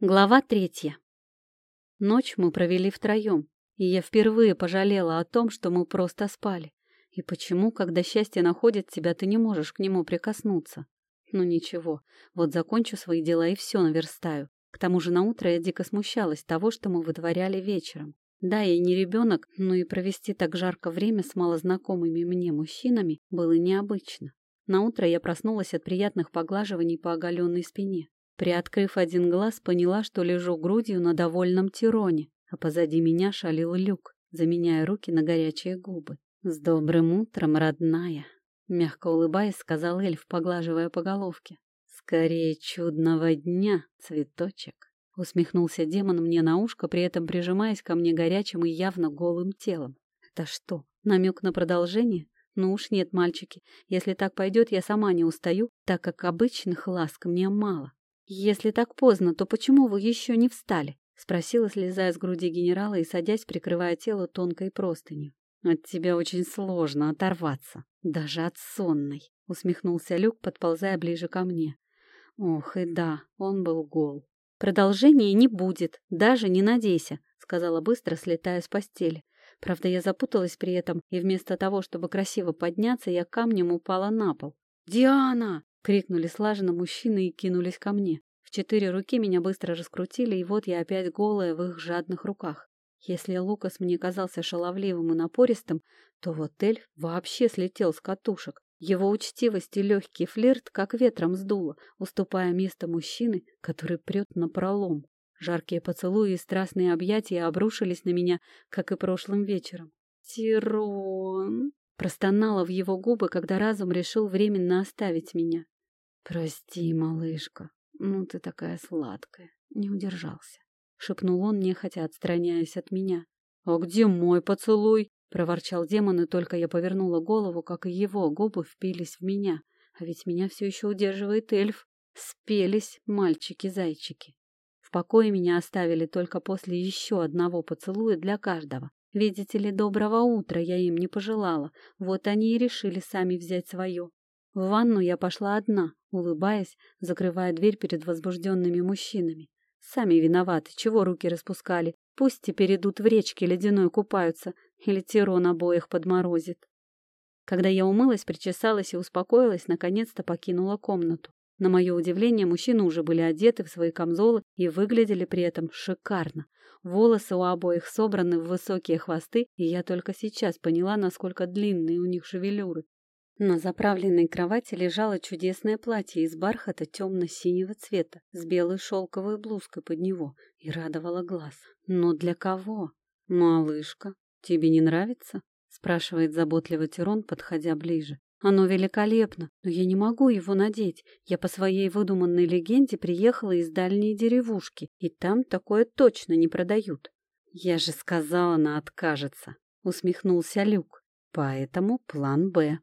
Глава третья. Ночь мы провели втроем, и я впервые пожалела о том, что мы просто спали. И почему, когда счастье находит тебя, ты не можешь к нему прикоснуться? Ну ничего, вот закончу свои дела и все наверстаю. К тому же на утро я дико смущалась того, что мы вытворяли вечером. Да, я не ребенок, но и провести так жарко время с малознакомыми мне мужчинами было необычно. На утро я проснулась от приятных поглаживаний по оголенной спине. Приоткрыв один глаз, поняла, что лежу грудью на довольном тироне, а позади меня шалил люк, заменяя руки на горячие губы. «С добрым утром, родная!» Мягко улыбаясь, сказал эльф, поглаживая по головке. «Скорее чудного дня, цветочек!» Усмехнулся демон мне на ушко, при этом прижимаясь ко мне горячим и явно голым телом. «Это что, намек на продолжение?» Ну уж нет, мальчики, если так пойдет, я сама не устаю, так как обычных ласк мне мало. «Если так поздно, то почему вы еще не встали?» — спросила, слезая с груди генерала и садясь, прикрывая тело тонкой простынью. «От тебя очень сложно оторваться, даже от сонной», — усмехнулся Люк, подползая ближе ко мне. Ох, и да, он был гол. «Продолжения не будет, даже не надейся», — сказала быстро, слетая с постели. Правда, я запуталась при этом, и вместо того, чтобы красиво подняться, я камнем упала на пол. «Диана!» Крикнули слаженно мужчины и кинулись ко мне. В четыре руки меня быстро раскрутили, и вот я опять голая в их жадных руках. Если Лукас мне казался шаловливым и напористым, то вот эльф вообще слетел с катушек. Его учтивость и легкий флирт как ветром сдуло, уступая место мужчины, который прет на пролом. Жаркие поцелуи и страстные объятия обрушились на меня, как и прошлым вечером. «Тирон!» Простонала в его губы, когда разум решил временно оставить меня. «Прости, малышка, ну ты такая сладкая, не удержался», — шепнул он, нехотя отстраняясь от меня. «А где мой поцелуй?» — проворчал демон, и только я повернула голову, как и его губы впились в меня. А ведь меня все еще удерживает эльф. Спелись мальчики-зайчики. В покое меня оставили только после еще одного поцелуя для каждого. Видите ли, доброго утра я им не пожелала, вот они и решили сами взять свое. В ванну я пошла одна, улыбаясь, закрывая дверь перед возбужденными мужчинами. Сами виноваты, чего руки распускали. Пусть теперь идут в речке ледяной купаются, или Тирон обоих подморозит. Когда я умылась, причесалась и успокоилась, наконец-то покинула комнату. На мое удивление, мужчины уже были одеты в свои камзолы и выглядели при этом шикарно. Волосы у обоих собраны в высокие хвосты, и я только сейчас поняла, насколько длинные у них шевелюры. На заправленной кровати лежало чудесное платье из бархата темно-синего цвета с белой шелковой блузкой под него и радовало глаз. Но для кого? «Малышка, тебе не нравится?» — спрашивает заботливо Тирон, подходя ближе. «Оно великолепно, но я не могу его надеть. Я по своей выдуманной легенде приехала из дальней деревушки, и там такое точно не продают». «Я же сказала, она откажется», — усмехнулся Люк. «Поэтому план «Б»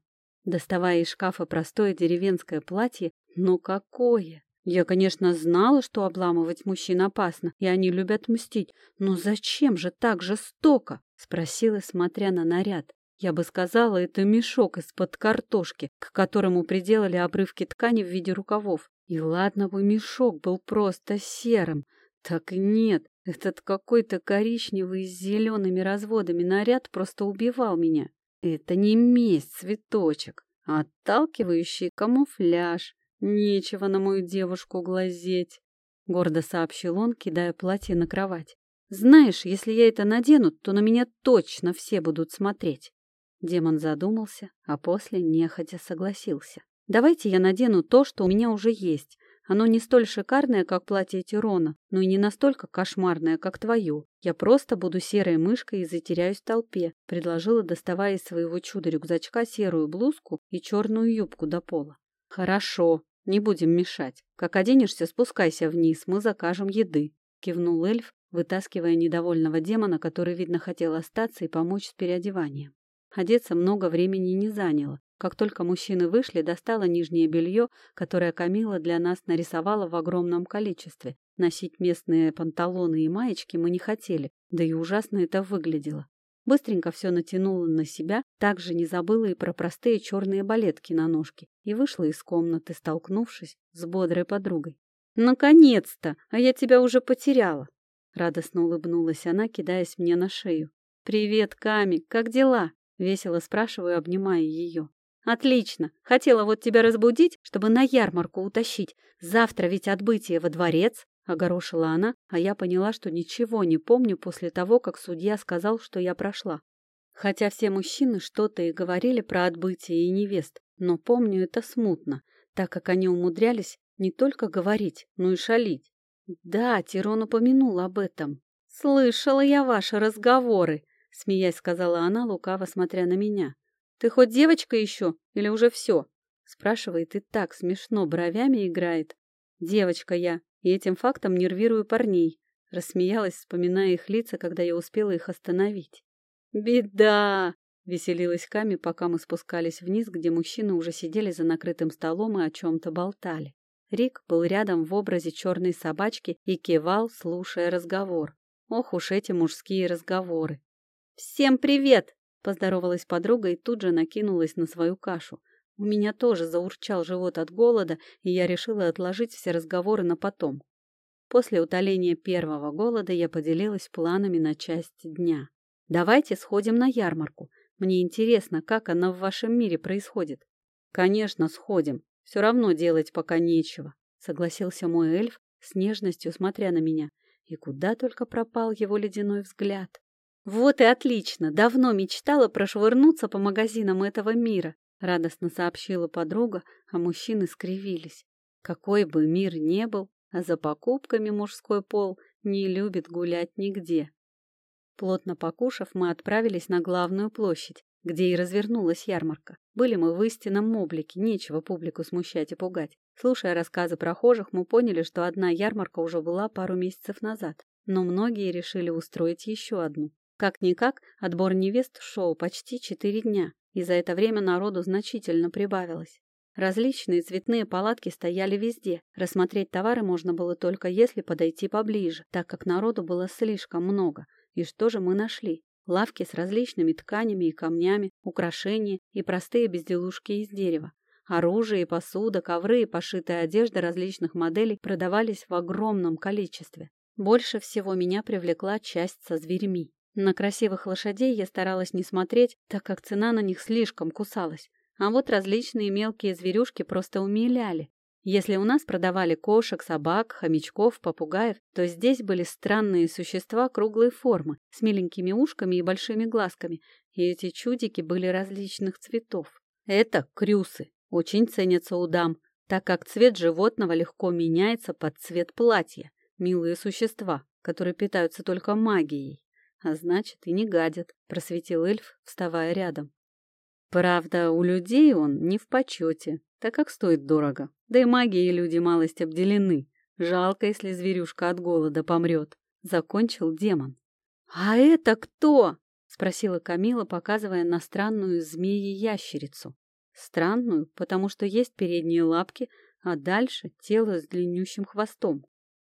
доставая из шкафа простое деревенское платье. Но какое! Я, конечно, знала, что обламывать мужчин опасно, и они любят мстить, но зачем же так жестоко? Спросила, смотря на наряд. Я бы сказала, это мешок из-под картошки, к которому приделали обрывки ткани в виде рукавов. И ладно бы мешок был просто серым, так нет, этот какой-то коричневый с зелеными разводами наряд просто убивал меня. Это не месть, цветочек, а отталкивающий камуфляж. Нечего на мою девушку глазеть, — гордо сообщил он, кидая платье на кровать. Знаешь, если я это надену, то на меня точно все будут смотреть. Демон задумался, а после нехотя согласился. Давайте я надену то, что у меня уже есть, оно не столь шикарное, как платье Тирона, но и не настолько кошмарное, как твое. Я просто буду серой мышкой и затеряюсь в толпе», — предложила, доставая из своего чуда-рюкзачка серую блузку и черную юбку до пола. «Хорошо, не будем мешать. Как оденешься, спускайся вниз, мы закажем еды», — кивнул эльф, вытаскивая недовольного демона, который, видно, хотел остаться и помочь с переодеванием. Одеться много времени не заняло. Как только мужчины вышли, достала нижнее белье, которое Камила для нас нарисовала в огромном количестве. Носить местные панталоны и маечки мы не хотели, да и ужасно это выглядело. Быстренько все натянула на себя, также не забыла и про простые черные балетки на ножке, и вышла из комнаты, столкнувшись с бодрой подругой. «Наконец-то! А я тебя уже потеряла!» Радостно улыбнулась она, кидаясь мне на шею. «Привет, Ками! Как дела?» Весело спрашиваю, обнимая ее. «Отлично! Хотела вот тебя разбудить, чтобы на ярмарку утащить. Завтра ведь отбытие во дворец!» — огорошила она, а я поняла, что ничего не помню после того, как судья сказал, что я прошла. Хотя все мужчины что-то и говорили про отбытие и невест, но помню это смутно, так как они умудрялись не только говорить, но и шалить. Да, Тирон упомянул об этом. «Слышала я ваши разговоры», — смеясь сказала она, лукаво смотря на меня. «Ты хоть девочка еще или уже все?» Спрашивает и так смешно, бровями играет. «Девочка я, и этим фактом нервирую парней», — рассмеялась, вспоминая их лица, когда я успела их остановить. «Беда!» — веселилась Ками, пока мы спускались вниз, где мужчины уже сидели за накрытым столом и о чем-то болтали. Рик был рядом в образе черной собачки и кивал, слушая разговор. Ох уж эти мужские разговоры. «Всем привет!» — поздоровалась подруга и тут же накинулась на свою кашу. У меня тоже заурчал живот от голода, и я решила отложить все разговоры на потом. После утоления первого голода я поделилась планами на часть дня. Давайте сходим на ярмарку. Мне интересно, как она в вашем мире происходит. Конечно, сходим. Все равно делать пока нечего, согласился мой эльф с нежностью смотря на меня. И куда только пропал его ледяной взгляд. Вот и отлично. Давно мечтала прошвырнуться по магазинам этого мира, радостно сообщила подруга, а мужчины скривились. Какой бы мир ни был, а за покупками мужской пол не любит гулять нигде. Плотно покушав, мы отправились на главную площадь, где и развернулась ярмарка. Были мы в истинном облике, нечего публику смущать и пугать. Слушая рассказы прохожих, мы поняли, что одна ярмарка уже была пару месяцев назад, но многие решили устроить еще одну. Как-никак, отбор невест шел почти четыре дня, и за это время народу значительно прибавилось. Различные цветные палатки стояли везде. Рассмотреть товары можно было только если подойти поближе, так как народу было слишком много – и что же мы нашли? Лавки с различными тканями и камнями, украшения и простые безделушки из дерева. Оружие, посуда, ковры и пошитая одежда различных моделей продавались в огромном количестве. Больше всего меня привлекла часть со зверьми. На красивых лошадей я старалась не смотреть, так как цена на них слишком кусалась. А вот различные мелкие зверюшки просто умиляли. Если у нас продавали кошек, собак, хомячков, попугаев, то здесь были странные существа круглой формы, с миленькими ушками и большими глазками, и эти чудики были различных цветов. Это крюсы, очень ценятся у дам, так как цвет животного легко меняется под цвет платья. Милые существа, которые питаются только магией. А значит, и не гадят, просветил эльф, вставая рядом. Правда, у людей он не в почете, так как стоит дорого. Да и магией люди малость обделены. Жалко, если зверюшка от голода помрет. Закончил демон. «А это кто?» — спросила Камила, показывая на странную змеи-ящерицу. Странную, потому что есть передние лапки, а дальше тело с длиннющим хвостом.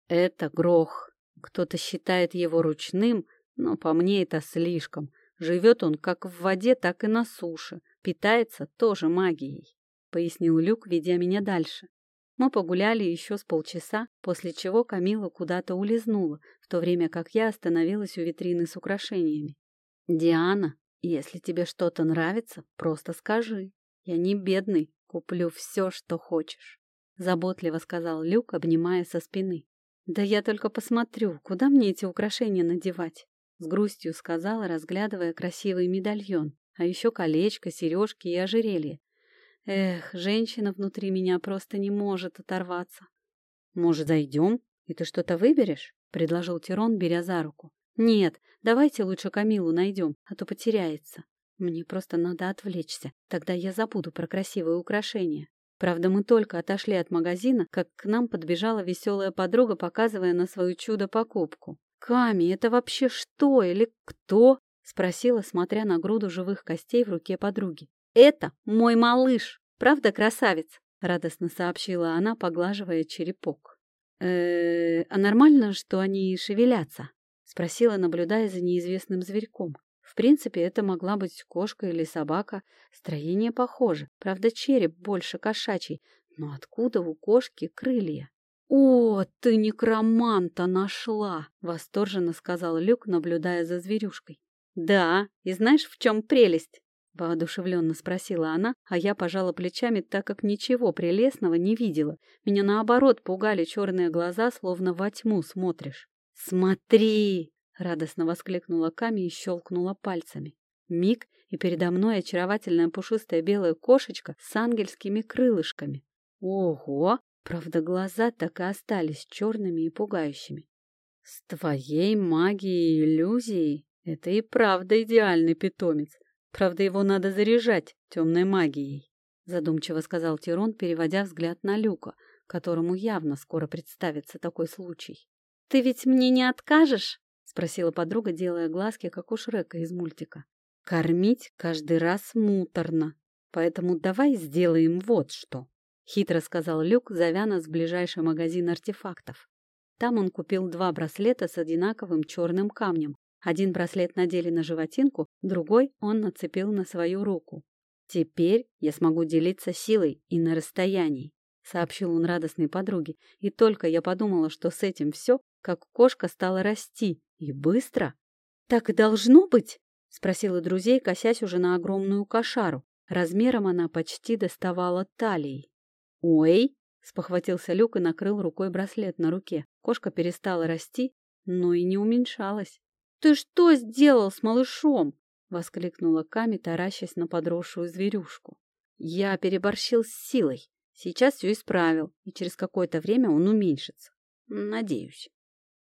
Это грох. Кто-то считает его ручным, но по мне это слишком. Живет он как в воде, так и на суше. Питается тоже магией. — пояснил Люк, ведя меня дальше. Мы погуляли еще с полчаса, после чего Камила куда-то улизнула, в то время как я остановилась у витрины с украшениями. «Диана, если тебе что-то нравится, просто скажи. Я не бедный, куплю все, что хочешь», — заботливо сказал Люк, обнимая со спины. «Да я только посмотрю, куда мне эти украшения надевать?» С грустью сказала, разглядывая красивый медальон, а еще колечко, сережки и ожерелье, Эх, женщина внутри меня просто не может оторваться. «Может, зайдем, и ты что-то выберешь?» — предложил Тирон, беря за руку. «Нет, давайте лучше Камилу найдем, а то потеряется. Мне просто надо отвлечься, тогда я забуду про красивые украшения». Правда, мы только отошли от магазина, как к нам подбежала веселая подруга, показывая на свою чудо-покупку. «Ками, это вообще что или кто?» — спросила, смотря на груду живых костей в руке подруги. «Это мой малыш! Правда, красавец?» — радостно сообщила она, поглаживая черепок. э а нормально, что они шевелятся?» — спросила, наблюдая за неизвестным зверьком. В принципе, это могла быть кошка или собака. Строение похоже. Правда, череп больше кошачий. Но откуда у кошки крылья? «О, ты некроманта нашла!» — восторженно сказал Люк, наблюдая за зверюшкой. «Да, и знаешь, в чем прелесть?» — воодушевленно спросила она, а я пожала плечами, так как ничего прелестного не видела. Меня, наоборот, пугали черные глаза, словно во тьму смотришь. «Смотри!» — радостно воскликнула Ками и щелкнула пальцами. Миг, и передо мной очаровательная пушистая белая кошечка с ангельскими крылышками. Ого! Правда, глаза так и остались черными и пугающими. С твоей магией и иллюзией это и правда идеальный питомец. Правда, его надо заряжать темной магией, задумчиво сказал Тирон, переводя взгляд на Люка, которому явно скоро представится такой случай. Ты ведь мне не откажешь? спросила подруга, делая глазки, как у Шрека из мультика. Кормить каждый раз муторно, поэтому давай сделаем вот что. Хитро сказал Люк, зовя нас в ближайший магазин артефактов. Там он купил два браслета с одинаковым черным камнем. Один браслет надели на животинку, другой он нацепил на свою руку. «Теперь я смогу делиться силой и на расстоянии», — сообщил он радостной подруге. И только я подумала, что с этим все, как кошка стала расти. И быстро. «Так и должно быть?» — спросила друзей, косясь уже на огромную кошару. Размером она почти доставала талии. «Ой!» — спохватился Люк и накрыл рукой браслет на руке. Кошка перестала расти, но и не уменьшалась. «Ты что сделал с малышом?» — воскликнула Ками, таращась на подросшую зверюшку. «Я переборщил с силой. Сейчас все исправил, и через какое-то время он уменьшится. Надеюсь».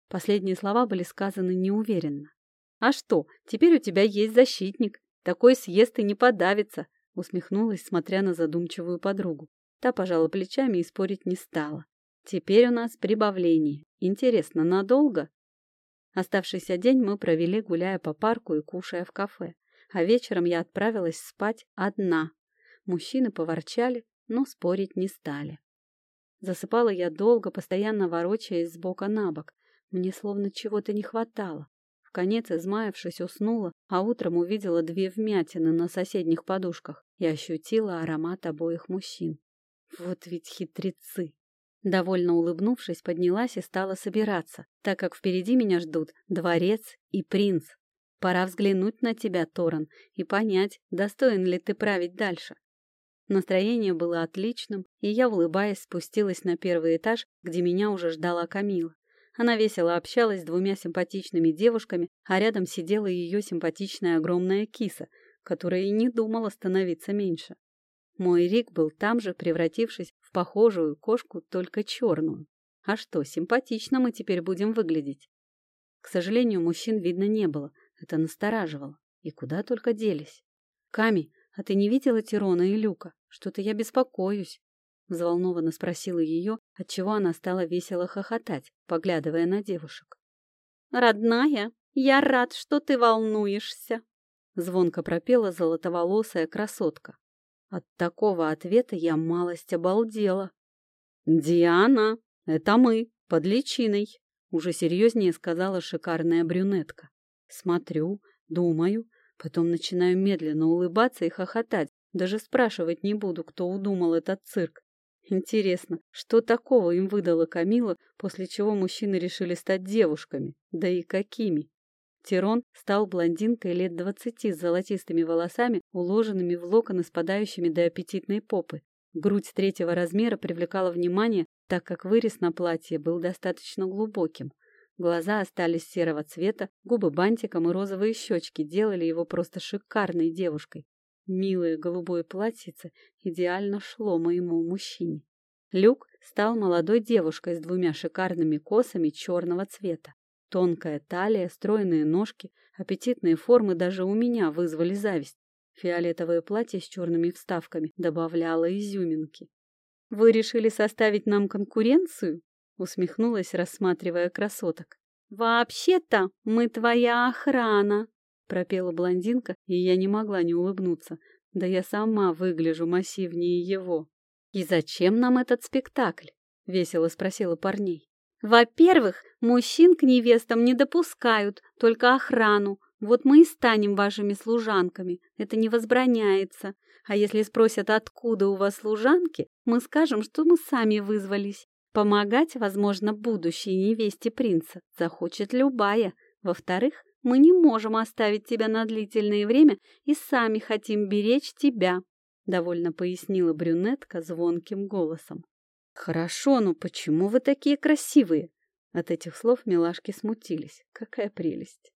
Последние слова были сказаны неуверенно. «А что, теперь у тебя есть защитник. Такой съест и не подавится», — усмехнулась, смотря на задумчивую подругу. Та пожала плечами и спорить не стала. «Теперь у нас прибавление. Интересно, надолго?» Оставшийся день мы провели, гуляя по парку и кушая в кафе. А вечером я отправилась спать одна. Мужчины поворчали, но спорить не стали. Засыпала я долго, постоянно ворочаясь с бока на бок. Мне словно чего-то не хватало конец измаявшись, уснула, а утром увидела две вмятины на соседних подушках и ощутила аромат обоих мужчин. Вот ведь хитрецы! Довольно улыбнувшись, поднялась и стала собираться, так как впереди меня ждут дворец и принц. Пора взглянуть на тебя, Торан, и понять, достоин ли ты править дальше. Настроение было отличным, и я, улыбаясь, спустилась на первый этаж, где меня уже ждала Камила. Она весело общалась с двумя симпатичными девушками, а рядом сидела ее симпатичная огромная киса, которая и не думала становиться меньше. Мой Рик был там же, превратившись в похожую кошку, только черную. А что, симпатично мы теперь будем выглядеть. К сожалению, мужчин видно не было. Это настораживало. И куда только делись. Ками, а ты не видела Тирона и Люка? Что-то я беспокоюсь. Взволнованно спросила ее, отчего она стала весело хохотать, поглядывая на девушек. «Родная, я рад, что ты волнуешься!» Звонко пропела золотоволосая красотка. От такого ответа я малость обалдела. «Диана, это мы, под личиной!» Уже серьезнее сказала шикарная брюнетка. Смотрю, думаю, потом начинаю медленно улыбаться и хохотать. Даже спрашивать не буду, кто удумал этот цирк. Интересно, что такого им выдала Камила, после чего мужчины решили стать девушками? Да и какими? Тирон стал блондинкой лет двадцати с золотистыми волосами, уложенными в локоны, спадающими до аппетитной попы. Грудь третьего размера привлекала внимание, так как вырез на платье был достаточно глубоким. Глаза остались серого цвета, губы бантиком и розовые щечки делали его просто шикарной девушкой. Милое голубое платьице идеально шло моему мужчине. Люк стал молодой девушкой с двумя шикарными косами черного цвета. Тонкая талия, стройные ножки, аппетитные формы даже у меня вызвали зависть. Фиолетовое платье с черными вставками добавляло изюминки. «Вы решили составить нам конкуренцию?» усмехнулась, рассматривая красоток. «Вообще-то мы твоя охрана!» пропела блондинка, и я не могла не улыбнуться. Да я сама выгляжу массивнее его. «И зачем нам этот спектакль?» — весело спросила парней. «Во-первых, мужчин к невестам не допускают, только охрану. Вот мы и станем вашими служанками. Это не возбраняется. А если спросят, откуда у вас служанки, мы скажем, что мы сами вызвались. Помогать, возможно, будущей невесте принца захочет любая. Во-вторых, мы не можем оставить тебя на длительное время и сами хотим беречь тебя», — довольно пояснила брюнетка звонким голосом. «Хорошо, но почему вы такие красивые?» От этих слов милашки смутились. Какая прелесть!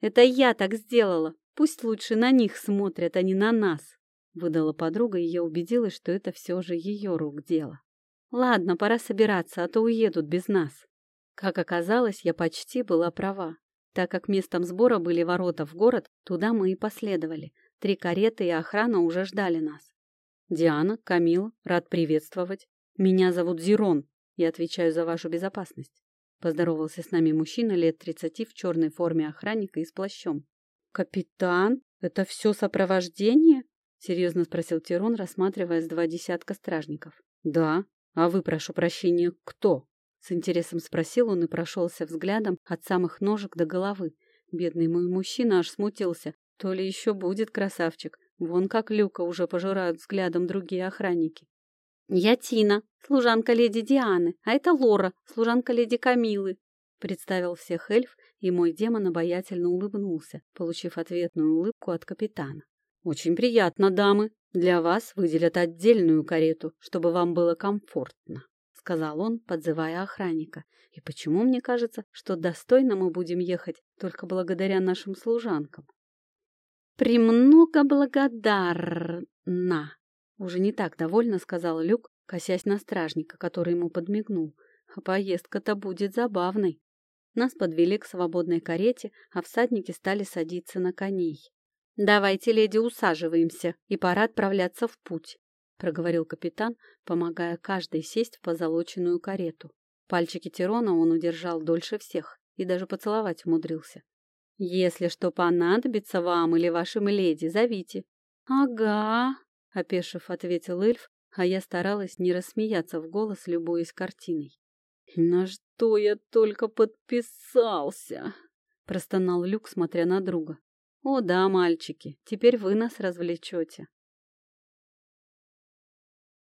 «Это я так сделала. Пусть лучше на них смотрят, а не на нас», — выдала подруга, и я убедилась, что это все же ее рук дело. «Ладно, пора собираться, а то уедут без нас». Как оказалось, я почти была права. Так как местом сбора были ворота в город, туда мы и последовали. Три кареты и охрана уже ждали нас. «Диана, Камил, рад приветствовать. Меня зовут Зирон. Я отвечаю за вашу безопасность». Поздоровался с нами мужчина лет тридцати в черной форме охранника и с плащом. «Капитан, это все сопровождение?» — серьезно спросил Тирон, рассматривая с два десятка стражников. «Да. А вы, прошу прощения, кто?» С интересом спросил он и прошелся взглядом от самых ножек до головы. Бедный мой мужчина аж смутился. То ли еще будет красавчик. Вон как Люка уже пожирают взглядом другие охранники. «Я Тина, служанка леди Дианы, а это Лора, служанка леди Камилы», представил всех эльф, и мой демон обаятельно улыбнулся, получив ответную улыбку от капитана. «Очень приятно, дамы. Для вас выделят отдельную карету, чтобы вам было комфортно» сказал он, подзывая охранника. И почему мне кажется, что достойно мы будем ехать только благодаря нашим служанкам? «Премного благодарна!» Уже не так довольно сказал Люк, косясь на стражника, который ему подмигнул. А поездка-то будет забавной. Нас подвели к свободной карете, а всадники стали садиться на коней. «Давайте, леди, усаживаемся, и пора отправляться в путь», — проговорил капитан, помогая каждой сесть в позолоченную карету. Пальчики Тирона он удержал дольше всех и даже поцеловать умудрился. «Если что понадобится вам или вашим леди, зовите». «Ага», — опешив, ответил эльф, а я старалась не рассмеяться в голос, любуясь картиной. «На что я только подписался?» — простонал Люк, смотря на друга. «О да, мальчики, теперь вы нас развлечете».